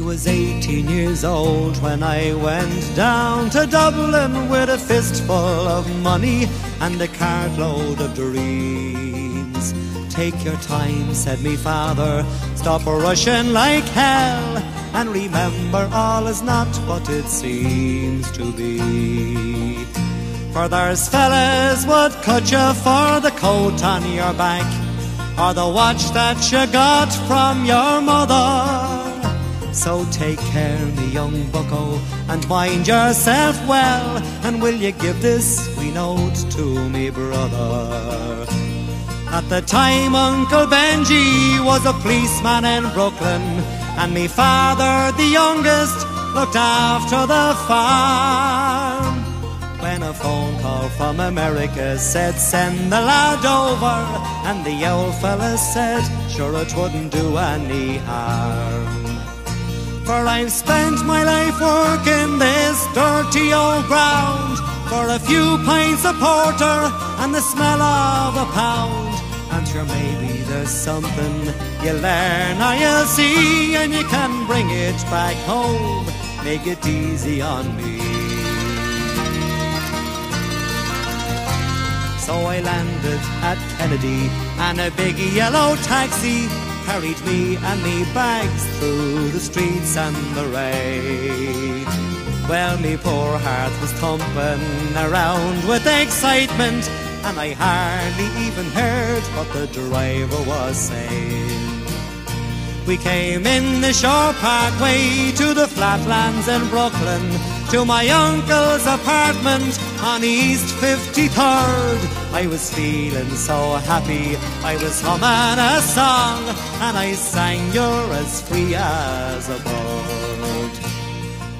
was 18 years old when I went down to Dublin with a fistful of money and a cartload of dreams. Take your time, said me father, stop rushing like hell, and remember all is not what it seems to be. For there's fellas would cut you for the coat on your back, or the watch that you got from your mother. So take care, me young bucko, and mind yourself well. And will you give this wee note to me brother? At the time, Uncle Benji was a policeman in Brooklyn, and me father, the youngest, looked after the farm. When a phone call from America said, send the lad over, and the old fella said, sure it wouldn't do any harm. For I've spent my life working this dirty old ground for a few pints of porter and the smell of a pound. And sure, maybe there's something you learn or you'll see, and you can bring it back home. Make it easy on me. So I landed at Kennedy and a big yellow taxi carried me and me bags through the streets and the rain. Well, me poor heart was thumping around with excitement, and I hardly even heard what the driver was saying. We came in the Shore Parkway to the flatlands in Brooklyn, to my uncle's apartment on East 53rd. I was feeling so happy, I was humming a song, and I sang You're as free as a bird.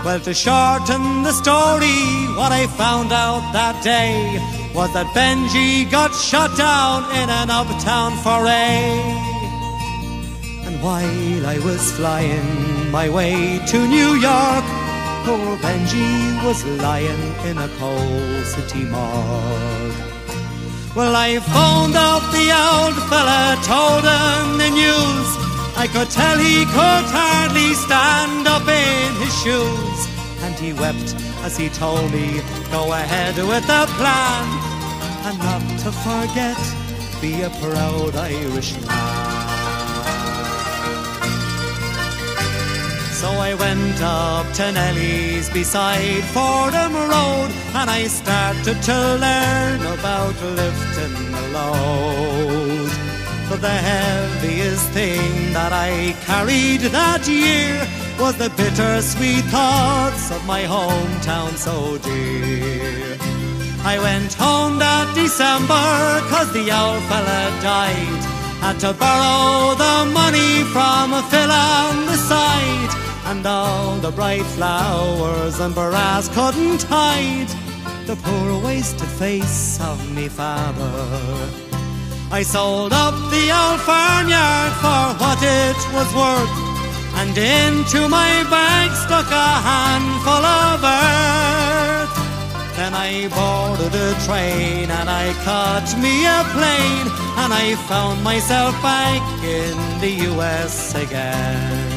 Well, to shorten the story, what I found out that day was that Benji got shot down in an uptown foray. While I was flying my way to New York, poor Benji was lying in a coal city morgue. Well, I phoned up the old fella, told him the news. I could tell he could hardly stand up in his shoes. And he wept as he told me, go ahead with the plan. And not to forget, be a proud Irishman. So I went up to Nelly's beside Fordham Road and I started to learn about lifting the load. But the heaviest thing that I carried that year was the bittersweet thoughts of my hometown so dear. I went home that December cause the old fella died. Had to borrow the money from a Phil on the side and all the bright flowers and brass couldn't hide the poor wasted face of me father. I sold up the old farmyard for what it was worth, and into my bag stuck a handful of earth. Then I boarded a train and I caught me a plane, and I found myself back in the US again.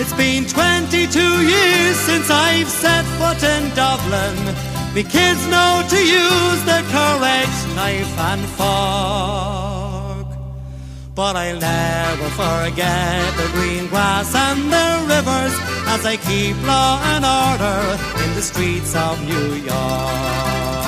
It's been 22 years since I've set foot in Dublin. Me kids know to use the correct knife and fork. But I'll never forget the green grass and the rivers as I keep law and order in the streets of New York.